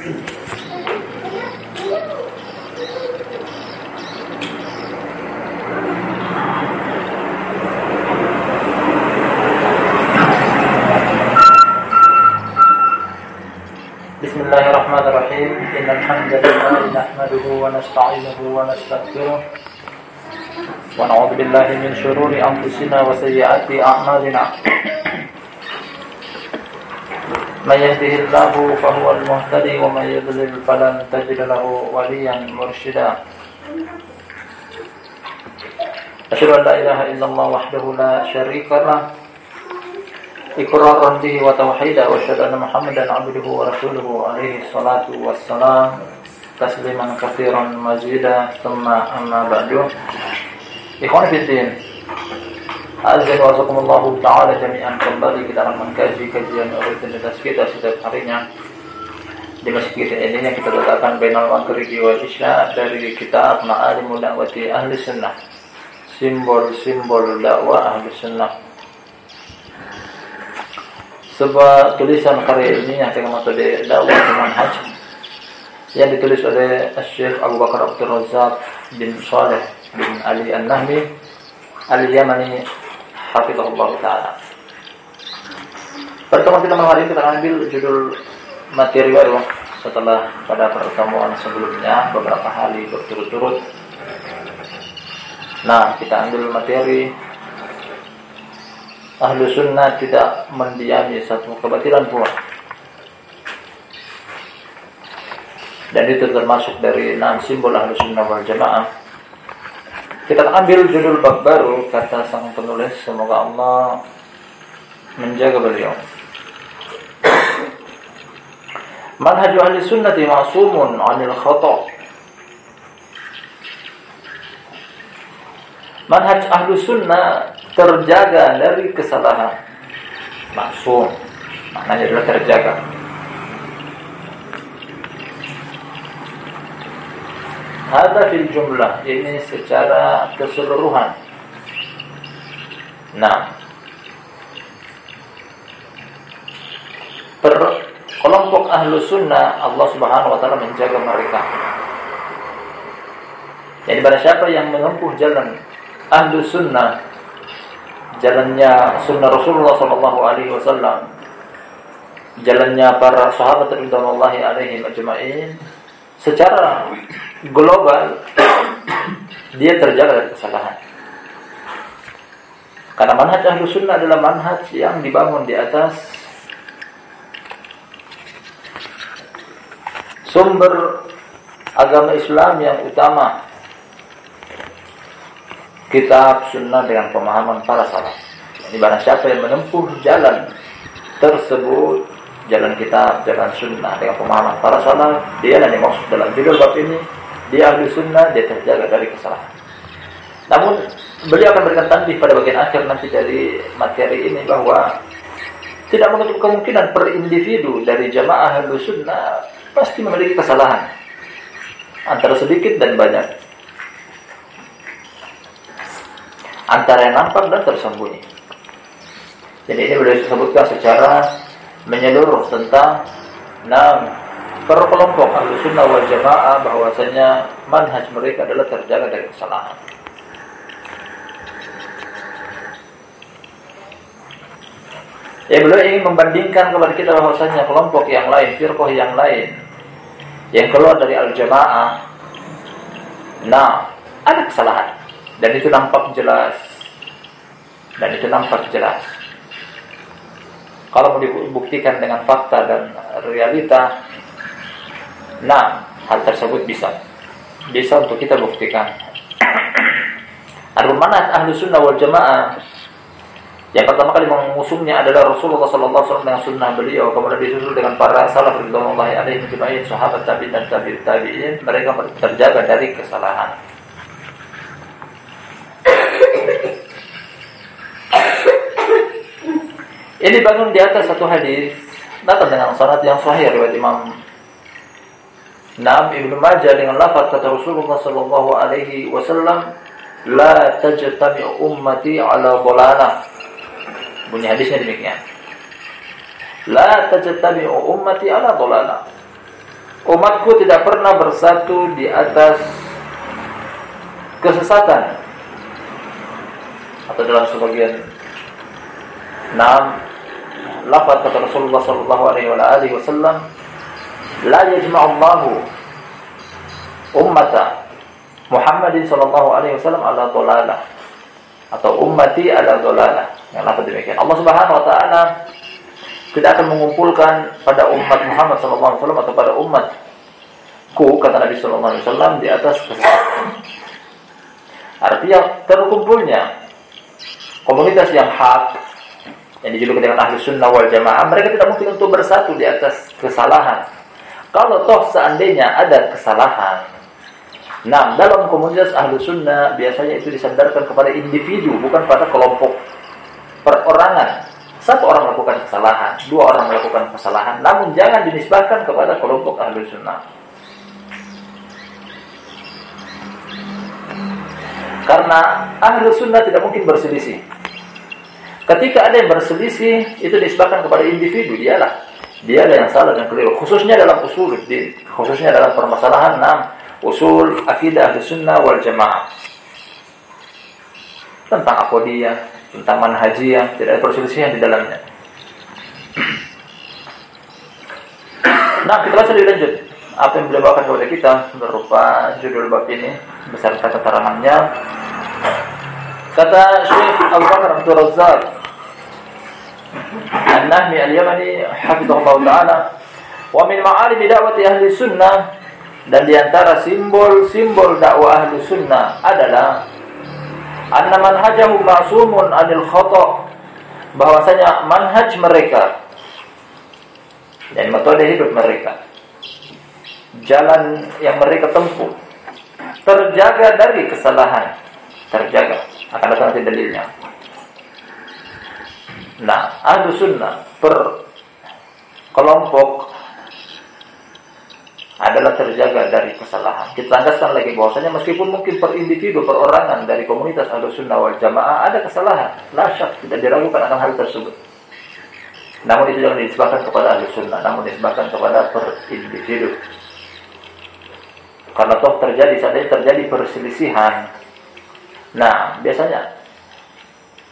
بسم الله الرحمن الرحيم. إن الحمد لله نحمده ونستعينه ونستغفره ونعوذ بالله من شرور أنفسنا وسيئات أعمالنا. من يهده الله فهو المهتدي ومن يضلل فلن تجد له وليا مرشدا. أشهد أن لا إله إلا الله وحده لا شريك له. إقرارا به وتوحيدا وأشهد أن محمدا عبده ورسوله عليه الصلاة والسلام تسليما كثيرا مزيدا. ثم أما بعد. إخواني في الدين Azza wa Allah Ta'ala jami'an. Kembali kita akan mengkaji kajian rutinitas kita setiap harinya. Di masjid ini yang kita letakkan Bainal Maghribi wa Isya dari kitab Ma'alimul Da'wati Ahli Sunnah. Simbol-simbol dakwah Ahli Sunnah. Sebuah tulisan karya ini yang dengan metode dakwah manhaj yang ditulis oleh Syekh Abu Bakar Abdul Razak bin Saleh bin Ali An-Nahmi Al-Yamani Hafizahullah Ta'ala. Pertemuan kita malam hari kita akan ambil judul materi baru setelah pada pertemuan sebelumnya beberapa hari berturut-turut. Nah, kita ambil materi ahlu sunnah tidak mendiami satu kebatilan pun dan itu termasuk dari enam simbol ahlu sunnah wal jamaah kita ambil judul bab baru kata sang penulis semoga Allah menjaga beliau. Manhaj ahli sunnati ma'sumun 'anil khata' manhaj ahlu sunnah terjaga dari kesalahan. Maksum maknanya adalah terjaga ada fil jumlah. Ini secara keseluruhan. Nah. Per kelompok ahlu sunnah Allah subhanahu wa ta'ala menjaga mereka. Jadi pada siapa yang menempuh jalan ahlu sunnah jalannya sunnah Rasulullah Sallallahu Alaihi Wasallam jalannya para sahabat ridwanullahi alaihi ajma'in secara global dia terjaga dari kesalahan karena manhaj ahlu sunnah adalah manhaj yang dibangun di atas sumber agama Islam yang utama kitab sunnah dengan pemahaman para salaf. Jadi barang siapa yang menempuh jalan tersebut, jalan kitab, jalan sunnah dengan pemahaman para salaf, dia yang dimaksud dalam judul bab ini, dia ahli sunnah, dia terjaga dari kesalahan. Namun beliau akan berikan tandih pada bagian akhir nanti dari materi ini bahwa tidak menutup kemungkinan per individu dari jamaah ahli sunnah pasti memiliki kesalahan antara sedikit dan banyak antara yang nampak dan tersembunyi. Jadi ini sudah disebutkan secara menyeluruh tentang enam per kelompok ahlu sunnah wal jamaah bahwasanya manhaj mereka adalah terjaga dari kesalahan. Ya beliau ingin membandingkan kepada kita bahwasanya kelompok yang lain, firqah yang lain yang keluar dari al-jamaah nah ada kesalahan. Dan itu nampak jelas. Dan itu nampak jelas. Kalau mau dibuktikan dengan fakta dan realita nah hal tersebut bisa. Bisa untuk kita buktikan. Adapun mana ahlu sunnah wal jamaah. Yang pertama kali mengusungnya adalah Rasulullah Sallallahu Alaihi Wasallam dengan sunnah beliau, kemudian disusul dengan para salaf ridwanullahi alaihi majma'in, sahabat tabi'in dan tabi'in tabi'in, mereka terjaga dari kesalahan. Ini bangun di atas satu hadis datang dengan sanad yang sahih riwayat Imam Naam Ibnu Majah dengan lafaz kata Rasulullah sallallahu alaihi wasallam la tajtami ummati ala dhalala. Bunyi hadisnya demikian. La tajtami ummati ala dhalala. umatku tidak pernah bersatu di atas kesesatan atau dalam sebagian enam lafaz kata Rasulullah sallallahu alaihi wasallam la yajma'u ummata Muhammadin sallallahu alaihi wasallam ala dhalalah atau ummati ala yang lafaz demikian. Allah Subhanahu wa taala tidak akan mengumpulkan pada umat Muhammad sallallahu alaihi wasallam atau pada umatku kata Nabi sallallahu alaihi wasallam di atas kesesatan artinya terkumpulnya komunitas yang hak yang dijuluki dengan ahli sunnah wal jamaah mereka tidak mungkin untuk bersatu di atas kesalahan kalau toh seandainya ada kesalahan nah dalam komunitas ahli sunnah biasanya itu disandarkan kepada individu bukan pada kelompok perorangan satu orang melakukan kesalahan dua orang melakukan kesalahan namun jangan dinisbahkan kepada kelompok ahli sunnah karena ahli sunnah tidak mungkin berselisih Ketika ada yang berselisih, itu disebabkan kepada individu, dialah. Dialah yang salah dan keliru. Khususnya dalam usul, khususnya dalam permasalahan enam usul akidah sunnah wal jamaah. Tentang akodiyah, tentang manhajiyah, tidak ada perselisihan di dalamnya. Nah, kita baca lebih lanjut. Apa yang beliau bawakan kepada kita berupa judul bab ini beserta keterangannya. Kata Syekh Abu Bakar Abdul Razak An-Nahmi Al-Yamani hafizahullah taala wa min ma'alim da'wati ahli sunnah dan di antara simbol-simbol dakwah ahli sunnah adalah anna manhajahu ma'sumun anil khata bahwasanya manhaj mereka dan metode hidup mereka jalan yang mereka tempuh terjaga dari kesalahan terjaga akan datang dalilnya Nah, ahlu sunnah per kelompok adalah terjaga dari kesalahan. Kita tegaskan lagi bahwasanya meskipun mungkin per individu, perorangan dari komunitas ahlu sunnah wal jamaah ada kesalahan, lasyat tidak diragukan akan hal tersebut. Namun itu jangan disebabkan kepada ahlu sunnah, namun disebabkan kepada per individu. Karena toh terjadi, ini terjadi perselisihan. Nah, biasanya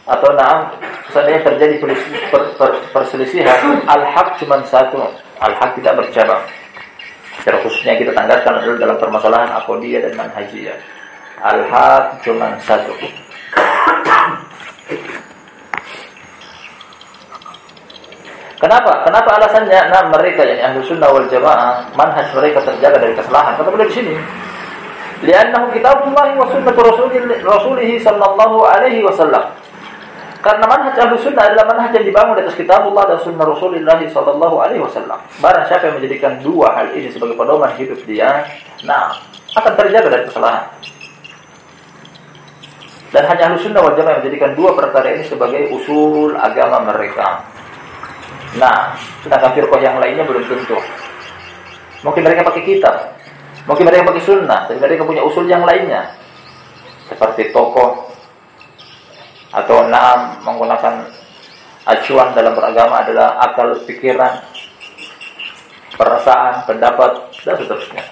atau nah seandainya terjadi per, per, perselisihan al-haq cuma satu al-haq tidak bercabang secara khususnya kita tanggalkan adalah dalam permasalahan akodiyah dan manhajiyah al-haq cuma satu Kenapa? Kenapa alasannya? Nah, mereka yang ahlu sunnah wal jamaah, manhaj mereka terjaga dari kesalahan. Kata beliau di sini, li'annahu kitabullah wa sunnah rasulih, rasulih sallallahu alaihi wasallam. Karena manhaj ahlu sunnah adalah manhaj yang dibangun di atas kitabullah dan sunnah Rasulullah sallallahu alaihi wasallam. Barang siapa yang menjadikan dua hal ini sebagai pedoman hidup dia, nah akan terjaga dari kesalahan. Dan hanya ahlu sunnah wal jamaah menjadikan dua perkara ini sebagai usul agama mereka. Nah, sedangkan firqah yang lainnya belum tentu. Mungkin mereka pakai kitab, mungkin mereka pakai sunnah, tapi mereka punya usul yang lainnya. Seperti tokoh, atau naam menggunakan acuan dalam beragama adalah akal pikiran, perasaan, pendapat dan seterusnya.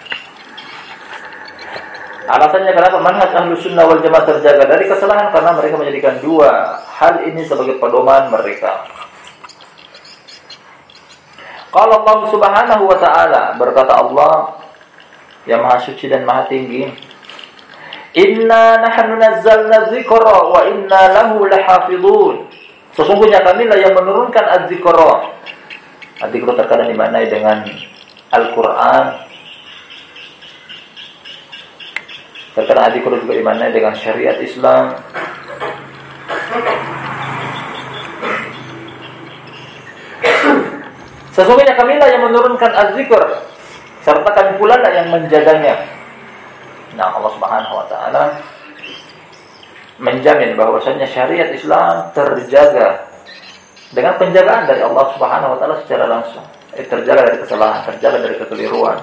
Alasannya kenapa manhaj ahlu sunnah wal jamaah terjaga dari kesalahan karena mereka menjadikan dua hal ini sebagai pedoman mereka. Kalau Allah Subhanahu wa taala berkata Allah yang maha suci dan maha tinggi Inna nahnu nazzalna dzikra wa inna lahu lahafizun. Sesungguhnya kamilah yang menurunkan az-dzikra. Az-dzikra terkadang dimaknai dengan Al-Qur'an. Terkadang az-dzikra juga dimaknai dengan syariat Islam. Sesungguhnya kamilah yang menurunkan az-dzikr serta kami pula yang menjaganya. Nah, Allah Subhanahu wa taala menjamin bahwasanya syariat Islam terjaga dengan penjagaan dari Allah Subhanahu wa taala secara langsung. Eh, terjaga dari kesalahan, terjaga dari kekeliruan.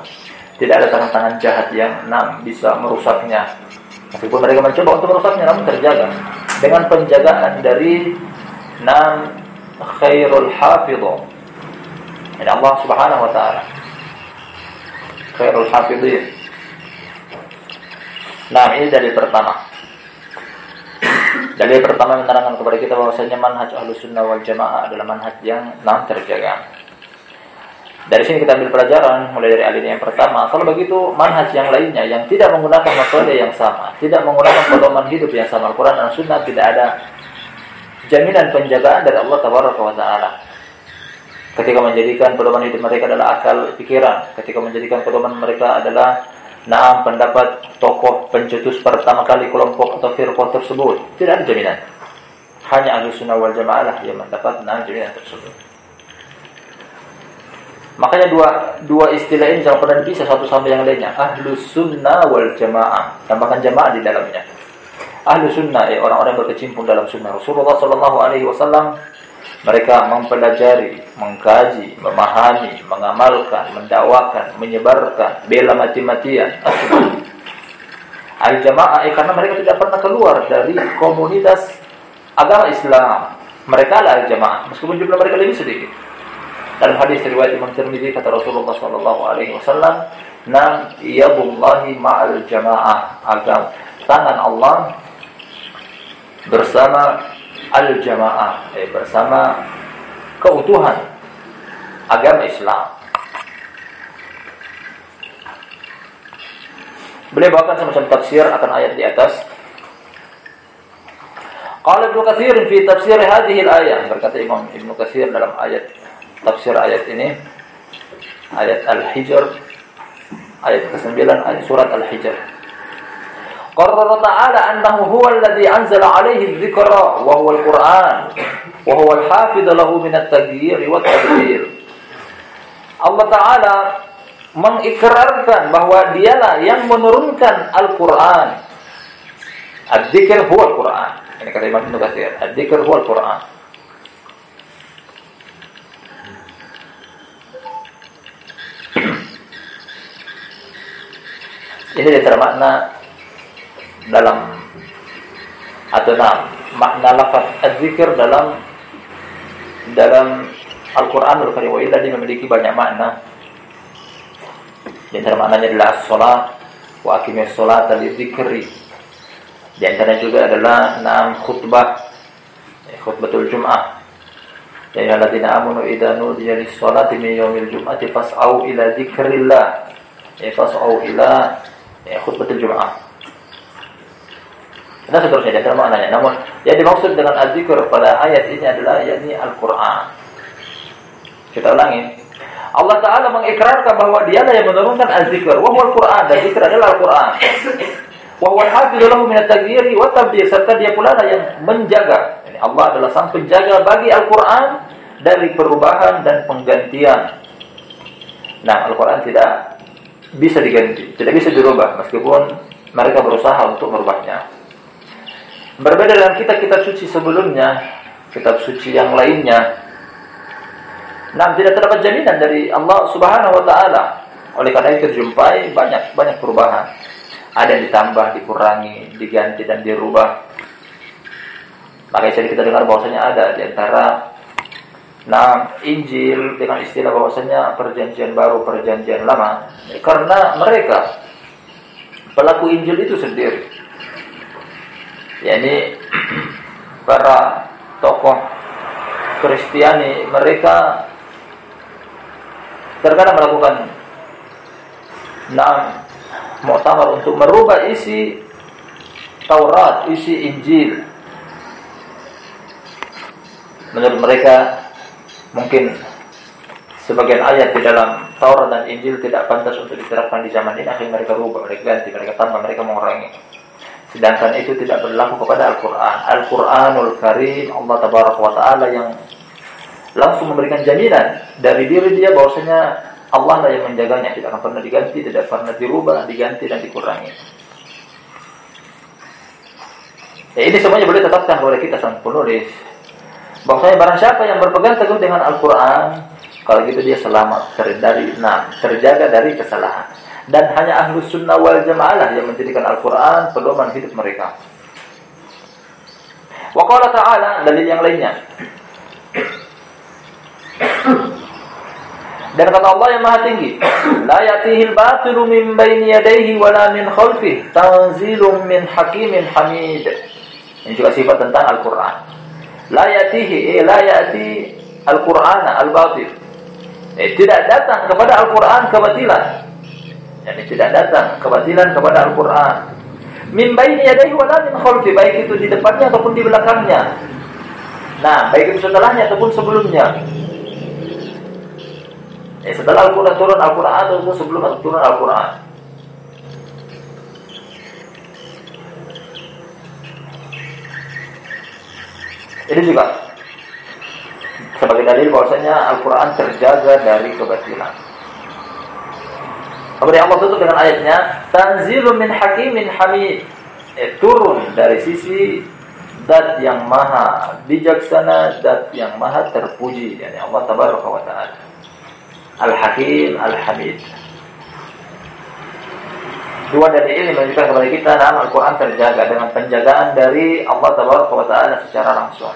Tidak ada tangan-tangan jahat yang enam bisa merusaknya. Meskipun mereka mencoba untuk merusaknya namun terjaga dengan penjagaan dari enam khairul hafidhu. Ini Allah Subhanahu wa taala. khairul hafidhin. Nah, ini dari pertama. Dalil pertama menerangkan kepada kita bahwasanya manhaj ahlus sunnah wal jamaah adalah manhaj yang nam terjaga. Dari sini kita ambil pelajaran mulai dari alinea yang pertama. Kalau begitu manhaj yang lainnya yang tidak menggunakan metode yang sama, tidak menggunakan pedoman hidup yang sama Al-Quran dan Sunnah tidak ada jaminan penjagaan dari Allah Taala. Ketika menjadikan pedoman hidup mereka adalah akal pikiran, ketika menjadikan pedoman mereka adalah Nah, pendapat tokoh pencetus pertama kali kelompok atau firqah tersebut tidak ada jaminan. Hanya ahli sunnah wal jamaah yang mendapat nah jaminan tersebut. Makanya dua dua istilah ini jangan pernah dipisah satu sama yang lainnya. Ahlu sunnah wal jamaah. Tambahkan jamaah di dalamnya. Ahlu sunnah, eh, orang-orang berkecimpung dalam sunnah Rasulullah Sallallahu Alaihi Wasallam mereka mempelajari, mengkaji, memahami, mengamalkan, mendakwakan, menyebarkan, bela mati-matian. Al-jamaah eh, karena mereka tidak pernah keluar dari komunitas agama Islam. Mereka adalah al-jamaah, meskipun jumlah mereka lebih sedikit. Dalam hadis riwayat Imam Tirmidzi kata Rasulullah sallallahu alaihi wasallam, "Nam yadullahi ma'al jamaah." Agam tangan Allah bersama al-jamaah eh, bersama keutuhan agama Islam. Beliau bawakan semacam tafsir akan ayat di atas. Qala Ibnu Katsir fi tafsir hadhihi al-ayah berkata Imam Ibnu Katsir dalam ayat tafsir ayat ini ayat Al-Hijr ayat ke-9 ayat surat Al-Hijr qarrara ta'ala annahu huwa alladhi anzala alaihi dzikra wa huwa al-Qur'an lahu min. Allah Ta'ala mengikrarkan bahwa dialah yang menurunkan Al-Quran. Ad-Dikir huwa Al-Quran. Ini kata Imam Ibn Kathir. Ad-Dikir huwa Al-Quran. Ini dari termakna dalam atau nah, makna lafaz az-zikir dalam dalam Al-Qur'anul Karim wa memiliki banyak makna. Di antara maknanya adalah as-salat wa aqimis salata lidzikri. Di antara juga adalah nam khutbah ya, khutbatul Jum'ah. Ya alladzina amanu idza nudiya lis-salati min yaumil jum'ati fas'au ila dzikrillah. Ya fas'au ila ya, khutbatul Jum'ah dan seterusnya dan maknanya. Namun yang dimaksud dengan az-zikr pada ayat ini adalah yakni Al-Qur'an. Kita ulangi. Allah Ta'ala mengikrarkan bahwa dialah yang menurunkan az-zikr. Al-Qur'an. Dan zikr adalah Al-Qur'an. Wa huwa al-hafidhu lahu min wa. Serta dia pula yang menjaga. Yani Allah adalah sang penjaga bagi Al-Qur'an dari perubahan dan penggantian. Nah, Al-Quran tidak bisa diganti, tidak bisa dirubah meskipun mereka berusaha untuk merubahnya. Berbeda dengan kitab-kitab suci sebelumnya, kitab suci yang lainnya. Nah, tidak terdapat jaminan dari Allah Subhanahu wa taala. Oleh karena itu terjumpai banyak banyak perubahan. Ada yang ditambah, dikurangi, diganti dan dirubah. Maka jadi kita dengar bahwasanya ada di antara Nah, Injil dengan istilah bahwasanya perjanjian baru, perjanjian lama, karena mereka pelaku Injil itu sendiri yakni para tokoh Kristiani mereka terkadang melakukan enam muktamar untuk merubah isi Taurat, isi Injil. Menurut mereka mungkin sebagian ayat di dalam Taurat dan Injil tidak pantas untuk diterapkan di zaman ini akhirnya mereka rubah, mereka ganti, mereka tambah, mereka mengurangi. Sedangkan itu tidak berlaku kepada Al-Quran. Al-Quranul Karim Allah Tabaraka wa Ta'ala yang langsung memberikan jaminan dari diri dia bahwasanya Allah lah yang menjaganya, tidak akan pernah diganti, tidak pernah dirubah, diganti dan dikurangi. Ya, ini semuanya boleh tetapkan oleh kita sang penulis. Bahwasanya barang siapa yang berpegang teguh dengan Al-Quran, kalau gitu dia selamat nah, terjaga dari kesalahan dan hanya ahlu sunnah wal jamaah yang menjadikan Al-Quran pedoman hidup mereka. Waqala ta'ala dalil yang lainnya. Dan kata Allah yang Maha Tinggi, la yatihil batilu min baini yadayhi wala min khalfih, tanzilun min hakimin hamid. Ini juga sifat tentang Al-Qur'an. La yatihi, eh, la yati Al-Qur'ana al-batil. Eh, tidak datang kepada Al-Qur'an kebatilan. Yani tidak datang kebatilan kepada Al-Qur'an. Min baini yadayhi wala min khalfi, baik itu di depannya ataupun di belakangnya. Nah, baik itu setelahnya ataupun sebelumnya. Eh, setelah Al-Quran turun Al-Quran atau sebelum turun Al-Quran. Ini juga sebagai dalil bahwasanya Al-Quran terjaga dari kebatilan. Kemudian Allah tutup dengan ayatnya, Tanzilun min hakimin hamid. Eh, turun dari sisi dat yang maha bijaksana, dat yang maha terpuji. Yani Allah tabaraka wa ta'ala. Al-Hakim, Al-Hamid. Dua dari ini menunjukkan kepada kita nama Al-Quran terjaga dengan penjagaan dari Allah Taala secara langsung.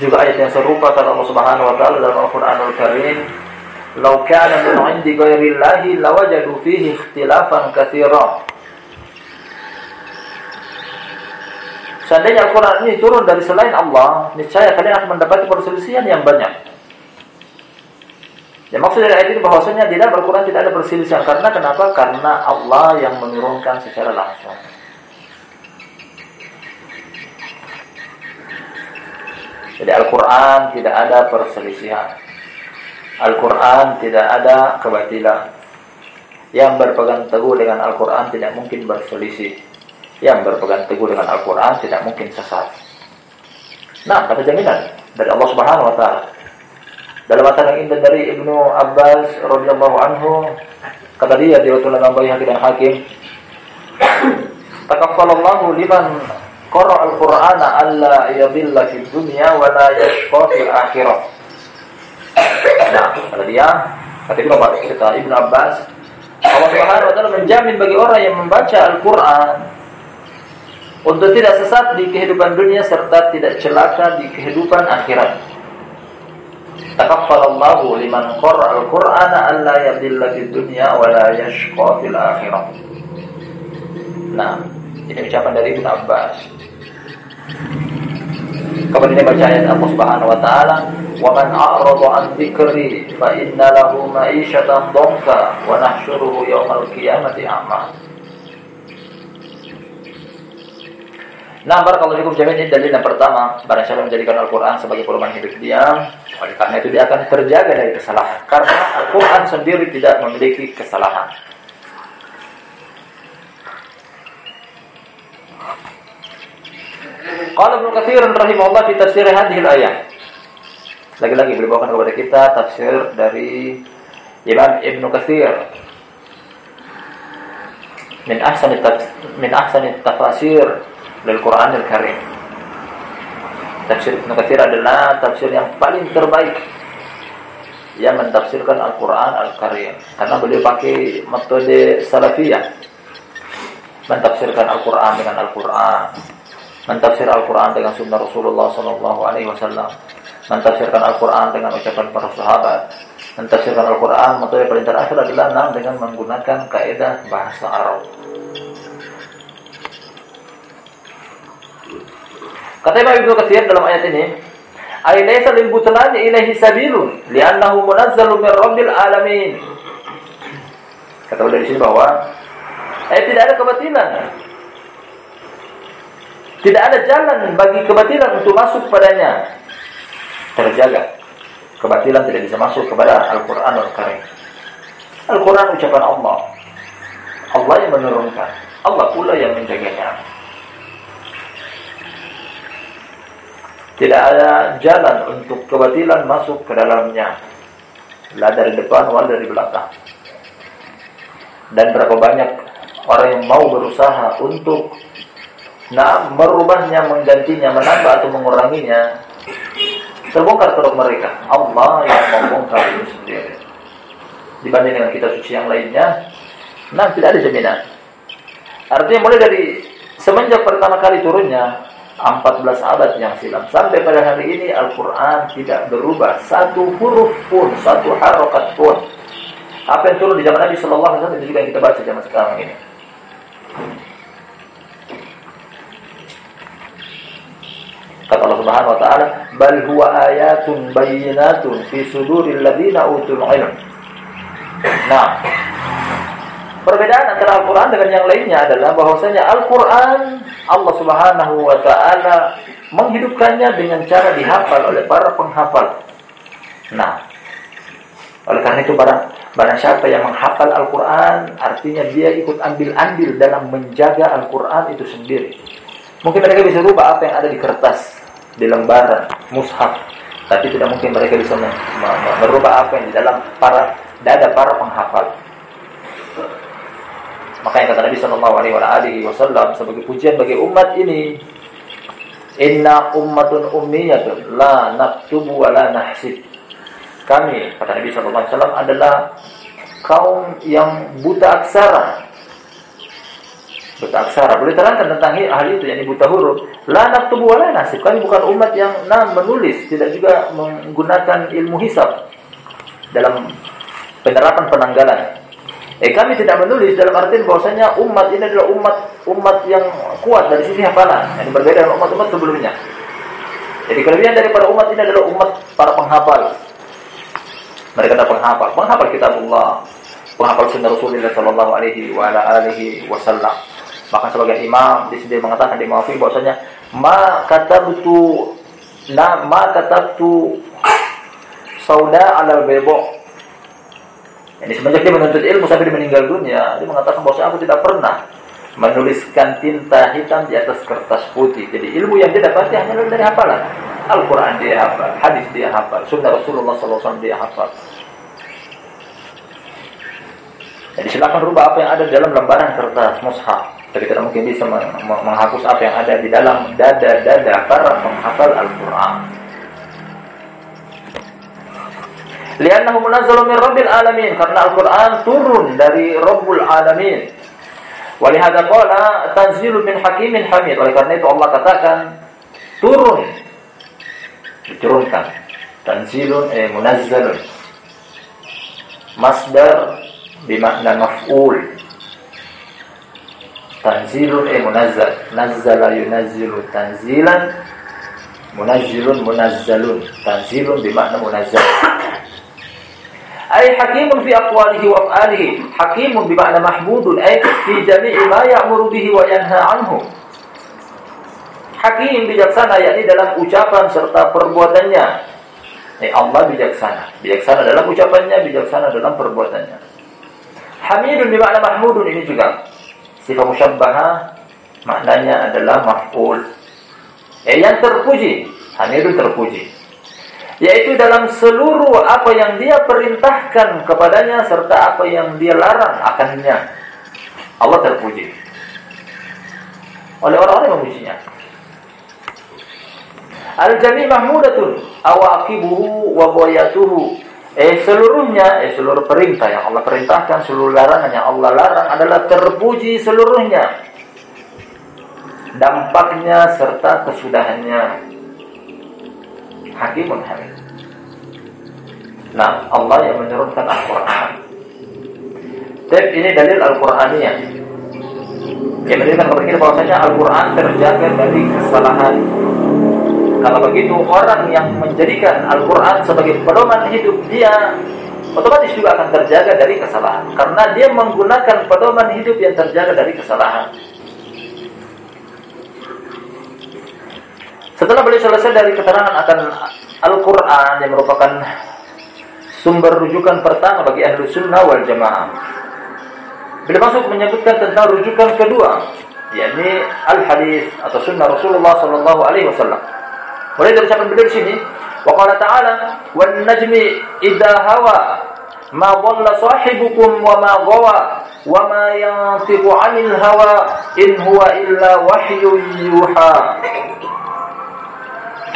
Juga ayat yang serupa kata Allah Subhanahu wa taala dalam Al-Qur'anul Karim, "Lau kana min 'indi ghairillahi lawajadu fihi ikhtilafan katsira." Seandainya Al-Quran ini turun dari selain Allah, niscaya kalian akan mendapati perselisihan yang banyak. Ya maksud dari ayat ini bahwasanya di dalam Al-Quran tidak ada perselisihan. Karena kenapa? Karena Allah yang menurunkan secara langsung. Jadi Al-Quran tidak ada perselisihan. Al-Quran tidak ada kebatilan. Yang berpegang teguh dengan Al-Quran tidak mungkin berselisih yang berpegang teguh dengan Al-Quran tidak mungkin sesat. Nah, kata jaminan dari Allah Subhanahu Wa Taala. Dalam mata yang indah dari Ibnu Abbas radhiyallahu anhu, kata dia di waktu dalam Bayhaqi dan Hakim, takaffalallahu liman qara al-Qur'ana alla yadhilla fid dunya wa la yashqa fil akhirah. Kata dia, kata Ibnu Abbas, kata Ibnu Abbas, Allah Subhanahu wa taala menjamin bagi orang yang membaca Al-Qur'an untuk tidak sesat di kehidupan dunia serta tidak celaka di kehidupan akhirat. Takaffalallahu liman qara al-Qur'ana alla yadilla fid dunya wa la yashqa fil akhirah. Nah, ini ucapan dari Ibnu Abbas. Kemudian baca ayat Allah Subhanahu wa taala, "Wa man a'rada an dzikri fa inna lahu ma'isyatan dhanka wa nahsyuruhu yawmal qiyamati a'ma." Nah, cukup jamin ini dalil yang pertama. Barang siapa menjadikan Al-Quran sebagai perumahan hidup dia, oleh karena itu dia akan terjaga dari kesalahan. Karena Al-Quran sendiri tidak memiliki kesalahan. Qala Ibnu Katsir rahimahullah fi tafsir hadhihi ayat. Lagi-lagi beliau bawakan kepada kita tafsir dari Imam Ibnu Katsir. Min ahsani min ahsani tafasir dari Quran Al-Karim. Tafsir Ibnu Katsir adalah tafsir yang paling terbaik. Yang mentafsirkan Al-Quran Al-Karim. Karena beliau pakai metode salafiyah. Mentafsirkan Al-Quran dengan Al-Quran. Mentafsir Al-Quran dengan sunnah Rasulullah Sallallahu Alaihi Wasallam mentafsirkan Al-Quran dengan ucapan para sahabat mentafsirkan Al-Quran metode paling terakhir adalah dengan menggunakan kaidah bahasa Arab Kata Imam Ibnu Katsir dalam ayat ini, "Ay laysa lil butlani ilaihi sabilun, li'annahu munazzalu min rabbil alamin." Kata dari sini bahwa ayat tidak ada kebatilan. Tidak ada jalan bagi kebatilan untuk masuk padanya. Terjaga. Kebatilan tidak bisa masuk kepada Al-Quran Al-Karim. Al-Quran ucapan Allah. Allah yang menurunkan. Allah pula yang menjaganya. Tidak ada jalan untuk kebatilan masuk ke dalamnya. Lah dari depan, wala dari belakang. Dan berapa banyak orang yang mau berusaha untuk nah, merubahnya, menggantinya, menambah atau menguranginya, terbongkar terus mereka. Allah yang membongkar itu sendiri. Dibanding dengan kita suci yang lainnya, nah tidak ada jaminan. Artinya mulai dari semenjak pertama kali turunnya 14 abad yang silam. Sampai pada hari ini Al-Quran tidak berubah. Satu huruf pun, satu harokat pun. Apa yang turun di zaman Nabi Sallallahu Alaihi Wasallam itu juga yang kita baca zaman sekarang ini. Kata Allah Subhanahu wa taala, "Bal huwa ayatun bayyinatun fi suduril ladzina utul ilm." Nah, perbedaan antara Al-Qur'an dengan yang lainnya adalah bahwasanya Al-Qur'an Allah Subhanahu wa taala menghidupkannya dengan cara dihafal oleh para penghafal. Nah, oleh karena itu barang barang siapa yang menghafal Al-Qur'an, artinya dia ikut ambil andil dalam menjaga Al-Qur'an itu sendiri. Mungkin mereka bisa rubah apa yang ada di kertas di lembaran mushaf. Tapi tidak mungkin mereka bisa merubah apa yang di dalam para dada para penghafal. Makanya kata Nabi Shallallahu Alaihi Wasallam sebagai pujian bagi umat ini Inna ummatun ummiyatun la naktubu wa la nahsib. Kami kata Nabi Shallallahu Alaihi Wasallam adalah kaum yang buta aksara buta aksara. Boleh terangkan tentang hal itu, yang buta huruf. La naktubu wa nasib. Kami bukan umat yang nah, menulis, tidak juga menggunakan ilmu hisab dalam penerapan penanggalan. Eh kami tidak menulis dalam arti bahwasanya umat ini adalah umat umat yang kuat dari sisi hafalan, yang berbeda dengan umat-umat sebelumnya. Jadi kelebihan daripada umat ini adalah umat para penghafal. Mereka adalah penghafal, penghafal kitab Allah, penghafal sunnah Rasulullah Sallallahu Alaihi Wasallam. Bahkan sebagai imam di sini mengatakan di Mafi bahwasanya ma katabtu na ma katabtu sauda ala bebo. Ini semenjak dia menuntut ilmu sampai dia meninggal dunia, dia mengatakan bahwa aku tidak pernah menuliskan tinta hitam di atas kertas putih. Jadi ilmu yang dia dapati hanya dari hafalan. Al-Quran dia hafal, hadis dia hafal, sunnah Rasulullah SAW dia hafal. Jadi silakan rubah apa yang ada dalam lembaran kertas mushaf. Tapi tidak mungkin bisa menghapus apa yang ada di dalam dada-dada para penghafal Al-Quran. Liannahu munazzalu min Rabbil Alamin. Karena Al-Quran turun dari Rabbul Alamin. Walihada qala tanzilu min hakimin hamid. Oleh karena itu Allah katakan turun. Diturunkan. Tanzilun eh munazzalun. Masdar bimakna maf'ul tanzilun eh munazzal. Nazzala yunazzilu tanzilan munazzilun munazzalun. Tanzilun bermakna munazzal. Ay hakimun fi aqwalihi wa af'alihi. Hakimun bermakna mahmudun. Ay fi jami'i ma ya'muru bihi wa yanha anhu. Hakim bijaksana yakni dalam ucapan serta perbuatannya. Eh, Allah bijaksana. Bijaksana dalam ucapannya bijaksana dalam perbuatannya. Hamidun bermakna mahmudun ini juga Sifat musyabbaha maknanya adalah maf'ul. Eh, yang terpuji, hamidun terpuji. Yaitu dalam seluruh apa yang dia perintahkan kepadanya serta apa yang dia larang akannya. Allah terpuji. Oleh orang-orang memujinya. Al-jami mahmudatun awaqibuhu wa boyatuhu Eh seluruhnya, eh seluruh perintah yang Allah perintahkan, seluruh larangan yang Allah larang adalah terpuji seluruhnya. Dampaknya serta kesudahannya. Hakimun hamid. Nah, Allah yang menurunkan Al-Quran. Dan ini dalil Al-Quraniyah. Yang menunjukkan kepada kita bahwasanya Al-Quran terjaga dari kesalahan kalau begitu orang yang menjadikan Al-Quran sebagai pedoman hidup dia otomatis juga akan terjaga dari kesalahan. Karena dia menggunakan pedoman hidup yang terjaga dari kesalahan. Setelah beliau selesai dari keterangan akan Al-Quran yang merupakan sumber rujukan pertama bagi ahlu sunnah wal jamaah. Beliau masuk menyebutkan tentang rujukan kedua, yakni al-hadis atau sunnah Rasulullah Sallallahu Alaihi Wasallam. Mulai dari ucapan beliau di sini, wa qala ta'ala wan najmi idza hawa ma dhalla sahibukum wa ma ghawa wa ma yantiqu 'anil hawa in huwa illa wahyu yuha.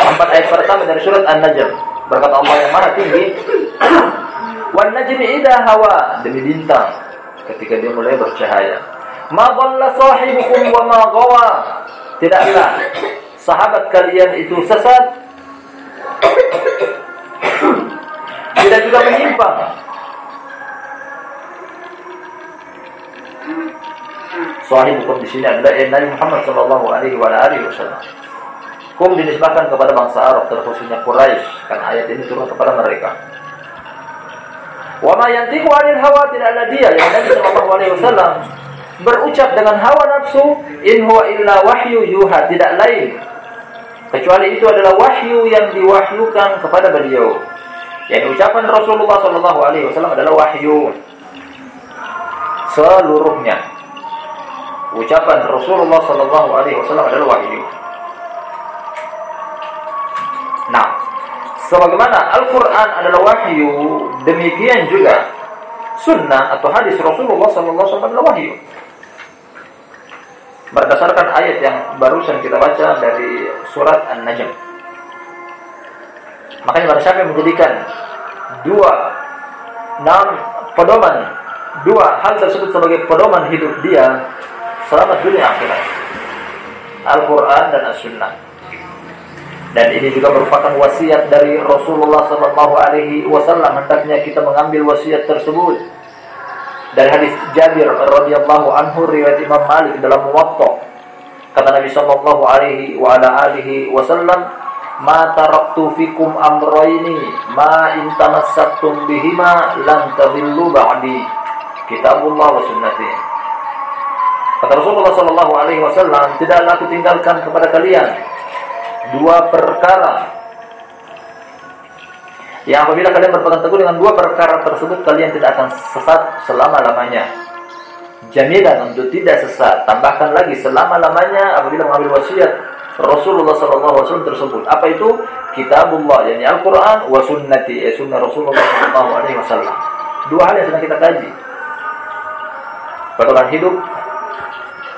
Empat ayat pertama dari surat An-Najm. Berkata Allah yang Maha Tinggi, "Wan najmi idza hawa" demi bintang ketika dia mulai bercahaya. Ma dhalla sahibukum wa ma ghawa. Tidaklah sahabat kalian itu sesat tidak juga menyimpang Sahih hukum di sini adalah Nabi Muhammad Shallallahu Alaihi Wasallam. Hukum dinisbahkan kepada bangsa Arab terkhususnya Quraisy karena ayat ini turun kepada mereka. Wa ma yantiqu 'anil hawa tidak ada dia yang Nabi Shallallahu alaihi wasallam berucap dengan hawa nafsu in huwa illa wahyu yuha tidak lain kecuali itu adalah wahyu yang diwahyukan kepada beliau. Yang ucapan Rasulullah Shallallahu alaihi wasallam adalah wahyu seluruhnya. Ucapan Rasulullah Shallallahu alaihi wasallam adalah wahyu. Nah, sebagaimana Al-Quran adalah wahyu, demikian juga sunnah atau hadis Rasulullah SAW adalah wahyu. Berdasarkan ayat yang barusan kita baca dari surat An-Najm. Makanya pada siapa yang menjadikan dua enam pedoman, dua hal tersebut sebagai pedoman hidup dia selamat dunia akhirat. Al-Quran dan As-Sunnah. Dan ini juga merupakan wasiat dari Rasulullah Sallallahu Alaihi Wasallam. Hendaknya kita mengambil wasiat tersebut dari hadis Jabir radhiyallahu anhu riwayat Imam Malik dalam Muwatta. Kata Nabi Sallallahu Alaihi wa ala alihi Wasallam, "Ma taraktu fikum amrayni ma in tamassaktum bihima lan tadillu ba'di." Kitabullah wa sunnati. Kata Rasulullah Sallallahu Alaihi Wasallam, tidaklah aku tinggalkan kepada kalian dua perkara yang apabila kalian berpegang teguh dengan dua perkara tersebut kalian tidak akan sesat selama-lamanya. Jaminan untuk tidak sesat. Tambahkan lagi selama-lamanya apabila mengambil wasiat Rasulullah SAW tersebut. Apa itu? Kitabullah, yakni Al-Quran, wa sunnati, ya sunnah Rasulullah SAW. Dua hal yang sedang kita kaji. Pedoman hidup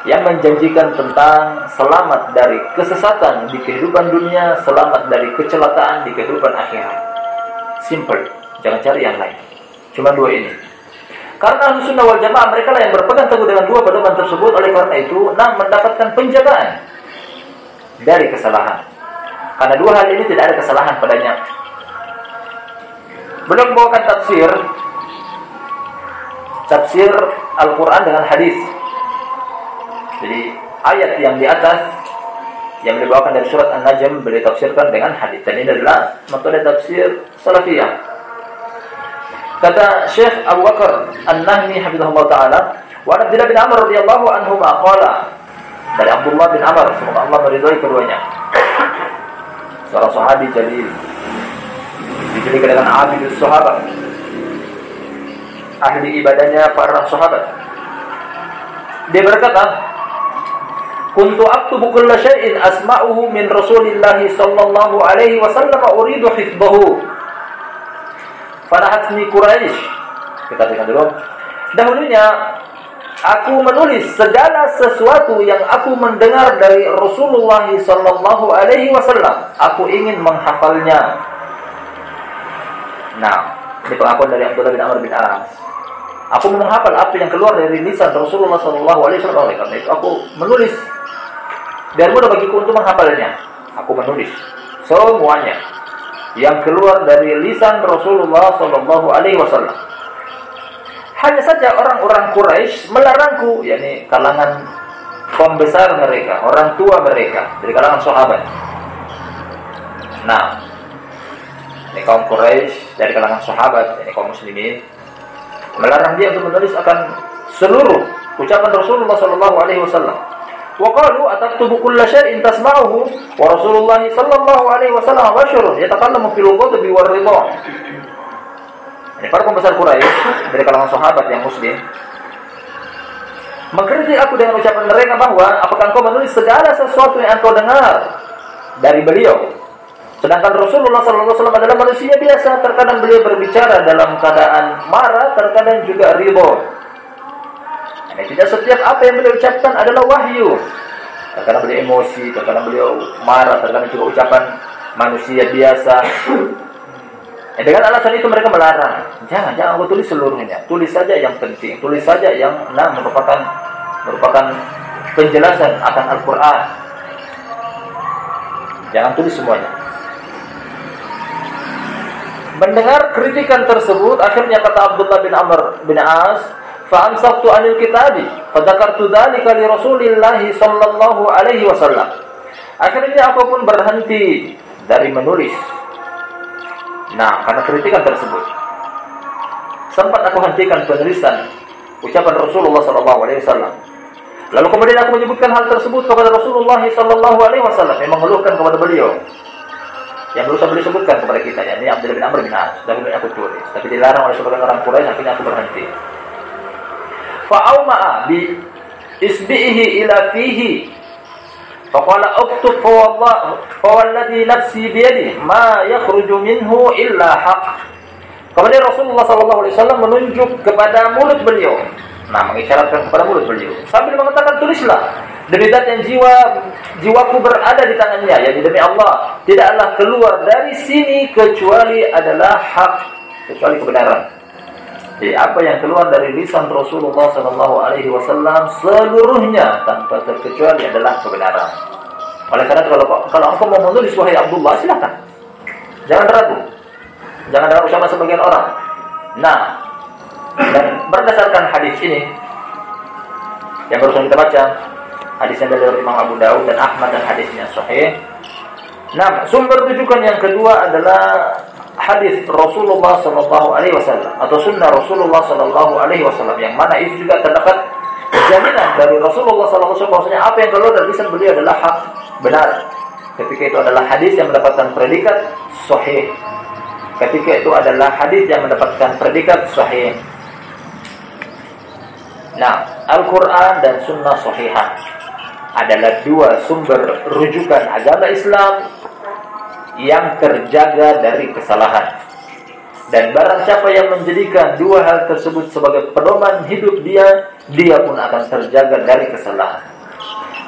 yang menjanjikan tentang selamat dari kesesatan di kehidupan dunia, selamat dari kecelakaan di kehidupan akhirat. Simple, jangan cari yang lain. Cuma dua ini. Karena ahlu sunnah wal jamaah mereka lah yang berpegang teguh dengan dua pedoman tersebut oleh karena itu nah mendapatkan penjagaan dari kesalahan. Karena dua hal ini tidak ada kesalahan padanya. Belum membawakan tafsir tafsir Al-Quran dengan hadis jadi ayat yang di atas yang dibawakan dari surat An-Najm beliau tafsirkan dengan hadis dan ini adalah metode tafsir salafiyah. Kata Syekh Abu Bakar An-Nahmi hafizahullah taala, wa Abdullah bin Amr radhiyallahu anhu qala dari Abdullah bin Amr semoga Allah meridhai keduanya. Seorang sahabi jalil dijadikan dengan abidus sahabat ahli ibadahnya para sahabat dia berkata kuntu aktubu kulla syai'in asma'uhu min Rasulillah sallallahu alaihi wasallam uridu hifdhahu. Fanahatni Quraisy. Kita dengar dulu. Dahulunya aku menulis segala sesuatu yang aku mendengar dari Rasulullah sallallahu alaihi wasallam. Aku ingin menghafalnya. Nah, ini pengakuan dari Abdullah bin Amr bin As. Aku menghafal apa yang keluar dari lisan Rasulullah Sallallahu Alaihi Wasallam. Oleh karena itu, aku menulis Biar mudah bagiku untuk menghafalnya. Aku menulis semuanya yang keluar dari lisan Rasulullah Shallallahu Alaihi Wasallam. Hanya saja orang-orang Quraisy melarangku, yakni kalangan pembesar mereka, orang tua mereka dari kalangan sahabat. Nah, ini kaum Quraisy dari kalangan sahabat, ini kaum muslimin melarang dia untuk menulis akan seluruh ucapan Rasulullah Shallallahu alaihi wasallam. Wakalu atau tubuh kulla intas mauhu wa Rasulullah Shallallahu alaihi wasallam bashurun yatakallamu fil ghadabi lebih ridha. Ini para pembesar Quraisy dari kalangan sahabat yang muslim Mengkritik aku dengan ucapan mereka bahwa apakah kau menulis segala sesuatu yang kau dengar dari beliau sedangkan Rasulullah SAW adalah manusia biasa terkadang beliau berbicara dalam keadaan marah terkadang juga ridho Nah, tidak setiap apa yang beliau ucapkan adalah wahyu. Terkadang beliau emosi, terkadang beliau marah, terkadang juga ucapan manusia biasa. Ya, dengan alasan itu mereka melarang. Jangan, jangan aku tulis seluruhnya. Tulis saja yang penting. Tulis saja yang nah, merupakan merupakan penjelasan akan Al-Quran. Jangan tulis semuanya. Mendengar kritikan tersebut, akhirnya kata Abdullah bin Amr bin As, "Fa'amsaktu 'anil kitabi, fadzakartu dzalika li Rasulillah sallallahu alaihi wasallam." Akhirnya aku pun berhenti dari menulis. Nah, karena kritikan tersebut. Sempat aku hentikan penulisan ucapan Rasulullah sallallahu alaihi wasallam. Lalu kemudian aku menyebutkan hal tersebut kepada Rasulullah sallallahu alaihi wasallam yang mengeluhkan kepada beliau yang saya boleh sebutkan kepada kita ya ini Abdullah bin Amr bin As dahulunya aku tulis tapi dilarang oleh sebagian orang Quraisy akhirnya aku berhenti. Fa'auma'a bi isbihi ila fihi. Faqala uktub fawallah fawalladhi nafsi biyadi ma yakhruju minhu illa haq kemudian Rasulullah sallallahu alaihi wasallam menunjuk kepada mulut beliau. Nah mengisyaratkan kepada mulut beliau. Sambil mengatakan tulislah Demi zat yang jiwa jiwaku berada di tangannya, yakni demi Allah, tidaklah keluar dari sini kecuali adalah hak, kecuali kebenaran. Jadi apa yang keluar dari lisan Rasulullah Sallallahu Alaihi Wasallam seluruhnya tanpa terkecuali adalah kebenaran. Oleh karena itu kalau kalau engkau mau menulis wahai Abdullah silakan, jangan ragu, jangan ragu sama sebagian orang. Nah, dan berdasarkan hadis ini yang barusan kita baca, Hadisnya dari Imam Abu Dawud dan Ahmad dan hadisnya sahih. Nah, sumber rujukan yang kedua adalah hadis Rasulullah Sallallahu Alaihi Wasallam atau sunnah Rasulullah Sallallahu Alaihi Wasallam yang mana itu juga terdapat jaminan dari Rasulullah Sallallahu Alaihi Wasallam apa yang keluar dari lisan beliau adalah hak benar. Ketika itu adalah hadis yang mendapatkan predikat sahih. Ketika itu adalah hadis yang mendapatkan predikat sahih. Nah, Al-Quran dan Sunnah Sahihah adalah dua sumber rujukan agama Islam yang terjaga dari kesalahan. Dan barang siapa yang menjadikan dua hal tersebut sebagai pedoman hidup dia, dia pun akan terjaga dari kesalahan.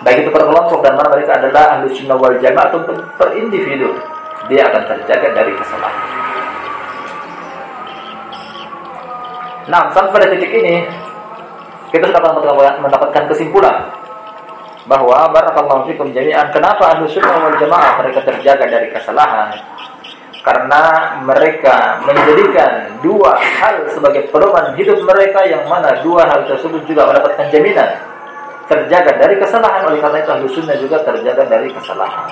Baik itu per kelompok dan mana mereka adalah ahli sunnah wal jamaah atau per individu, dia akan terjaga dari kesalahan. Nah, sampai pada titik ini, kita sudah mendapatkan kesimpulan bahwa barakallahu fikum jami'an kenapa ahlu sunnah wal jamaah mereka terjaga dari kesalahan? Karena mereka menjadikan dua hal sebagai pedoman hidup mereka yang mana dua hal tersebut juga mendapatkan jaminan terjaga dari kesalahan. Oleh karena itu ahlu sunnah juga terjaga dari kesalahan.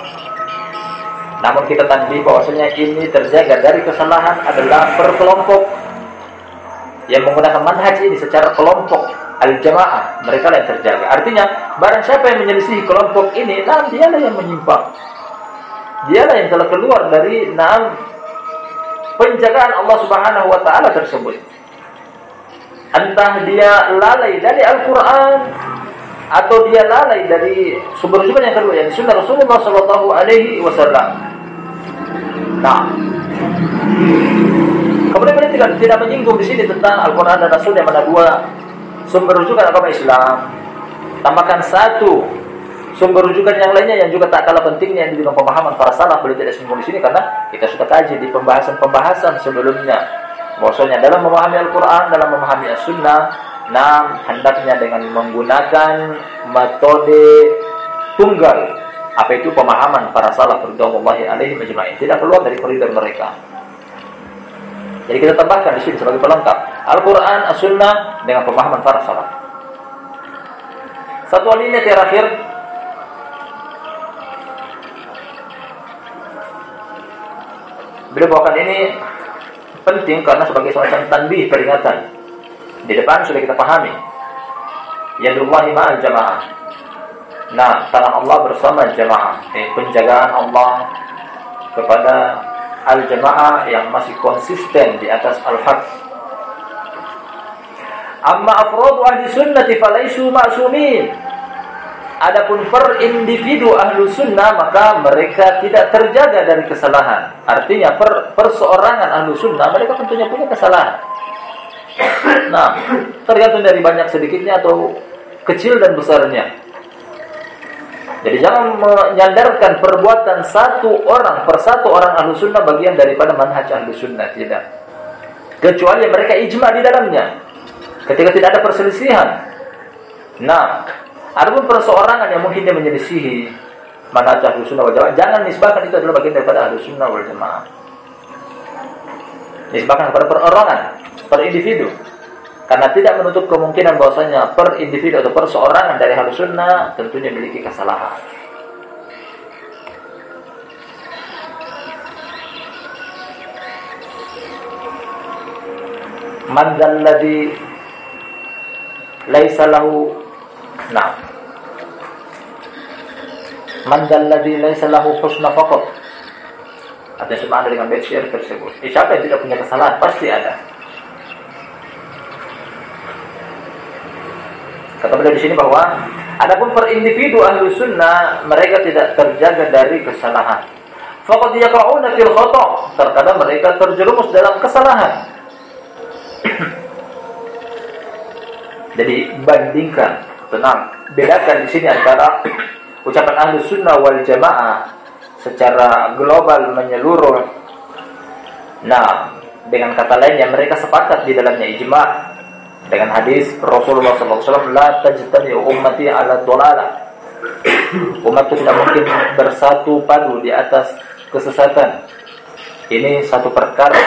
Namun kita tadi bahwasanya ini terjaga dari kesalahan adalah per kelompok yang menggunakan manhaj ini secara kelompok al-jamaah. Mereka yang terjaga. Artinya barang siapa yang menyelisihi kelompok ini nah dialah yang menyimpang. Dialah yang telah keluar dari enam penjagaan Allah Subhanahu wa taala tersebut. Entah dia lalai dari Al-Qur'an atau dia lalai dari sumber sumber yang kedua yang sunnah Rasulullah sallallahu alaihi wasallam. Nah kemudian tidak, tidak menyinggung di sini tentang Al-Qur'an dan Rasul yang mana dua sumber rujukan agama Islam. Tambahkan satu. Sumber rujukan yang lainnya yang juga tak kalah pentingnya di dalam pemahaman para salaf boleh tidak singgung di sini karena kita sudah kaji di pembahasan-pembahasan sebelumnya. Bahwasanya dalam memahami Al-Quran dalam memahami As-Sunnah nam hendaknya dengan menggunakan metode tunggal. Apa itu pemahaman para salaf radhiyallahu alaihi majma'in? Tidak keluar dari koridor mereka. Jadi kita tambahkan di sini sebagai pelengkap Al-Quran, As-Sunnah dengan pemahaman para salaf. Satu alinea terakhir Beliau bawakan ini penting karena sebagai semacam tanbih peringatan. Di depan sudah kita pahami. Yadullahi ma'al jamaah. Nah, tangan Allah bersama jamaah. Eh, penjagaan Allah kepada al-jamaah yang masih konsisten di atas al-haq. Amma afradu ahli sunnati falaisu ma'sumin. Adapun per individu ahlu sunnah maka mereka tidak terjaga dari kesalahan. Artinya per perseorangan ahlu sunnah mereka tentunya punya kesalahan. Nah, tergantung dari banyak sedikitnya atau kecil dan besarnya. Jadi jangan menyandarkan perbuatan satu orang per satu orang ahlu sunnah bagian daripada manhaj ahlu sunnah tidak. Kecuali mereka ijma di dalamnya. Ketika tidak ada perselisihan. Nah, adapun perseorangan yang mungkin dia menyelisihi, ahlu sunnah wal jamaah. Jangan nisbahkan itu adalah bagian daripada ahlu sunnah wal jamaah. Nisbahkan kepada perorangan, per individu. Karena tidak menutup kemungkinan bahwasanya per individu atau per seorang dari ahlu sunnah tentunya memiliki kesalahan. Man laisa lahu nah Man dzalladzi laisa lahu husna faqat ada semakna dengan syair tersebut. Eh, siapa yang tidak punya kesalahan? Pasti ada. Kata beliau di sini bahwa adapun per individu ahlu sunnah mereka tidak terjaga dari kesalahan. Faqad yaqauna fil khata'. Terkadang mereka terjerumus dalam kesalahan. Jadi bandingkan, tenang, bedakan di sini antara ucapan ahlu sunnah wal jamaah secara global menyeluruh. Nah, dengan kata lainnya mereka sepakat di dalamnya ijma dengan hadis Rasulullah SAW la tajtami ummati ala dolala umatku tidak mungkin bersatu padu di atas kesesatan. Ini satu perkara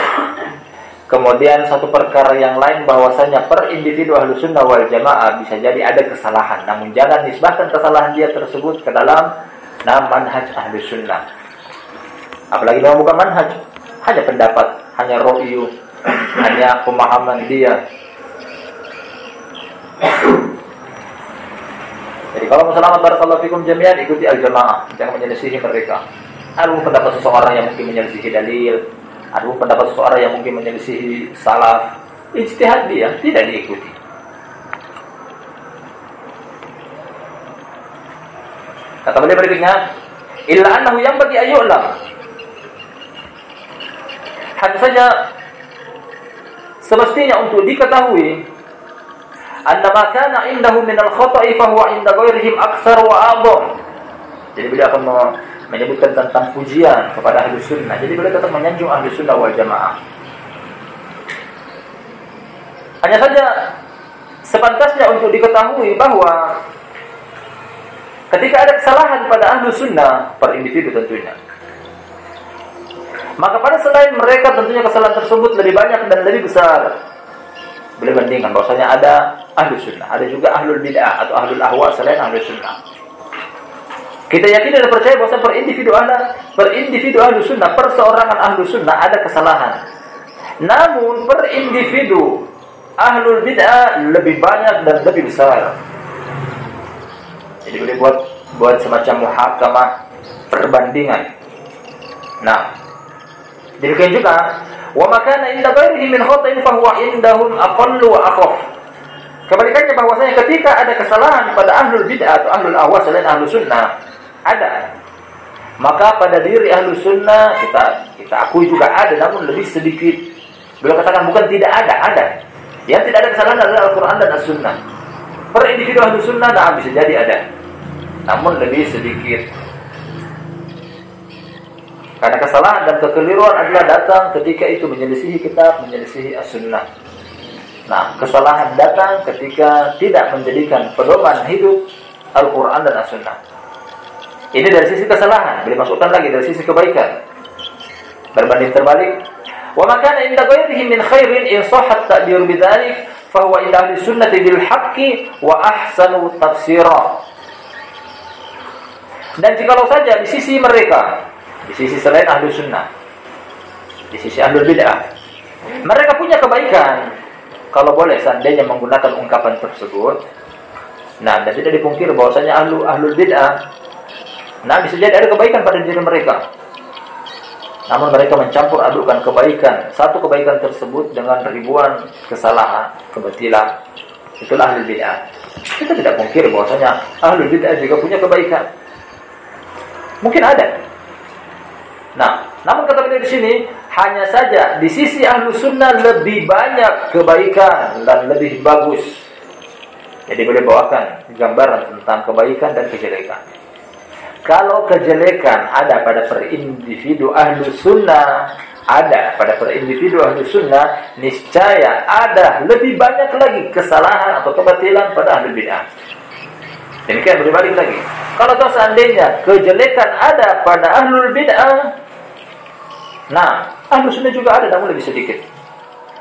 Kemudian satu perkara yang lain bahwasanya per individu ahlu sunnah wal jamaah bisa jadi ada kesalahan. Namun jangan nisbahkan kesalahan dia tersebut ke dalam nama manhaj ahlu sunnah. Apalagi memang bukan manhaj. Hanya pendapat, hanya ro'yu, hanya pemahaman dia. Jadi kalau mau selamat barakallahu fikum jami'an ikuti al-jamaah, jangan menyelisihi mereka. Ada pendapat seseorang yang mungkin menyelisihi dalil, ada pendapat seseorang yang mungkin menyelisihi salaf. Ijtihad dia tidak diikuti. Kata beliau berikutnya, illa annahu yang bagi ayyu'lam. Hanya saja semestinya untuk diketahui anna ma kana indahu min al-khata'i fa huwa inda ghairihim aktsar wa a'dham. Jadi beliau akan menyebutkan tentang pujian kepada ahli sunnah. Jadi beliau tetap menyanjung ahli sunnah wal jamaah. Hanya saja sepantasnya untuk diketahui bahwa ketika ada kesalahan pada ahli sunnah per individu tentunya. Maka pada selain mereka tentunya kesalahan tersebut lebih banyak dan lebih besar. Beliau bandingkan bahwasanya ada ahli sunnah, ada juga ahlul bid'ah atau ahlul ahwa selain ahli sunnah. Kita yakin dan percaya bahwa per individu ahla, per individu ahlu sunnah, perseorangan ahlu sunnah ada kesalahan. Namun per individu ahlul bid'ah lebih banyak dan lebih besar. Jadi boleh buat buat semacam muhakamah perbandingan. Nah, demikian juga wa makana inda ghairihi min khata'in fa huwa indahum aqallu wa akhaf. Kebalikannya bahwasanya ketika ada kesalahan pada ahlul bid'ah atau ahlul ahwa selain ahlus sunnah, ada. Maka pada diri ahlu sunnah kita kita akui juga ada, namun lebih sedikit. Beliau katakan bukan tidak ada, ada. Yang tidak ada kesalahan adalah Al-Quran dan As-Sunnah. Per individu ahlu sunnah, nah bisa jadi ada. Namun lebih sedikit. Karena kesalahan dan kekeliruan adalah datang ketika itu menyelisihi kitab, menyelisihi As-Sunnah. Nah, kesalahan datang ketika tidak menjadikan pedoman hidup Al-Quran dan As-Sunnah. Ini dari sisi kesalahan, boleh masukkan lagi dari sisi kebaikan. Berbanding terbalik, wa makana inda ghairihi min khairin in sahhat ta'bir bidzalik fa huwa inda ahli sunnati bil haqqi wa ahsanu tafsira. Dan jikalau saja di sisi mereka, di sisi selain ahli sunnah, di sisi ahli bid'ah, mereka punya kebaikan. Kalau boleh seandainya menggunakan ungkapan tersebut, nah dan tidak dipungkir bahwasanya ahlu ahlul bid'ah Nah bisa jadi ada kebaikan pada diri mereka. Namun mereka mencampur adukan kebaikan. Satu kebaikan tersebut dengan ribuan kesalahan, kebatilan. Itulah ahli bid'ah. Kita tidak mungkin bahwasanya ahli bid'ah juga punya kebaikan. Mungkin ada. Nah, namun kata beliau di sini hanya saja di sisi ahlu sunnah lebih banyak kebaikan dan lebih bagus. Jadi boleh bawakan gambaran tentang kebaikan dan kejelekan. Kalau kejelekan ada pada per individu ahlu sunnah, ada pada per individu ahlu sunnah, niscaya ada lebih banyak lagi kesalahan atau kebatilan pada ahlu bid'ah. Demikian berbalik lagi. Kalau toh seandainya kejelekan ada pada ahlul bid'ah, nah ahlul sunnah juga ada namun lebih sedikit.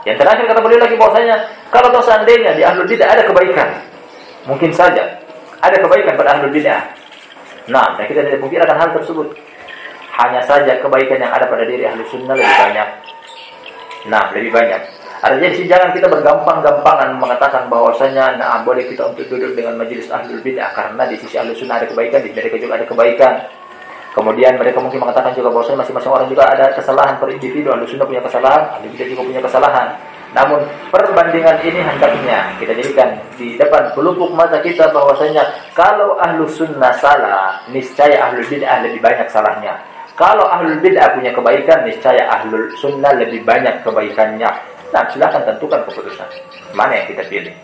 Yang terakhir kata beliau lagi bahwasanya kalau toh seandainya di ahlul bid'ah ada kebaikan, mungkin saja ada kebaikan pada ahlul bid'ah. Nah, dan kita tidak mungkin akan hal tersebut. Hanya saja kebaikan yang ada pada diri ahlu sunnah lebih banyak. Nah, lebih banyak. Artinya di jangan kita bergampang-gampangan mengatakan bahwasanya nah boleh kita untuk duduk dengan majelis ahlul bid'ah karena di sisi ahlu sunnah ada kebaikan, di mereka juga ada kebaikan. Kemudian mereka mungkin mengatakan juga bahwasanya masing-masing orang juga ada kesalahan per individu, ahlu sunnah punya kesalahan, ahlu bid'ah juga punya kesalahan. Namun perbandingan ini hendaknya kita jadikan di depan pelupuk mata kita bahwasanya kalau ahlu sunnah salah, niscaya ahlu bid'ah lebih banyak salahnya. Kalau ahlu bid'ah punya kebaikan, niscaya ahlu sunnah lebih banyak kebaikannya. Nah, silakan tentukan keputusan. Mana yang kita pilih.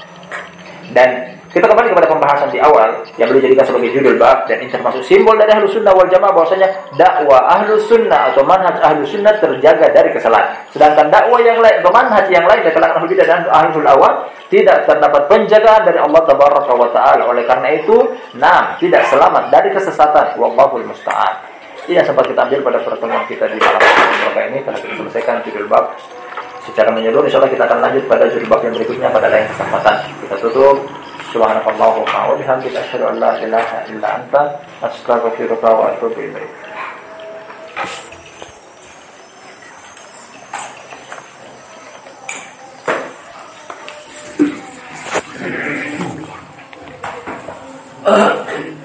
Dan kita kembali kepada pembahasan di awal yang boleh jadikan sebagai judul bab dan ini termasuk simbol dari ahlu sunnah wal jamaah bahwasanya dakwah ahlu sunnah atau manhaj ahlu sunnah terjaga dari kesalahan. Sedangkan dakwah yang lain atau manhaj yang lain dari kalangan ahlu dan ahlul awam tidak terdapat penjagaan dari Allah tabaraka wa taala. Oleh karena itu, nah tidak selamat dari kesesatan. Wallahul musta'an. Ini yang sempat kita ambil pada pertemuan kita di malam ini telah kita selesaikan judul bab secara menyeluruh insya Allah kita akan lanjut pada judul bab yang berikutnya pada lain kesempatan kita tutup Subhanakallahumma wa bihamdika asyhadu an la ilaha illa anta astaghfiruka wa atubu ilaik. Uh.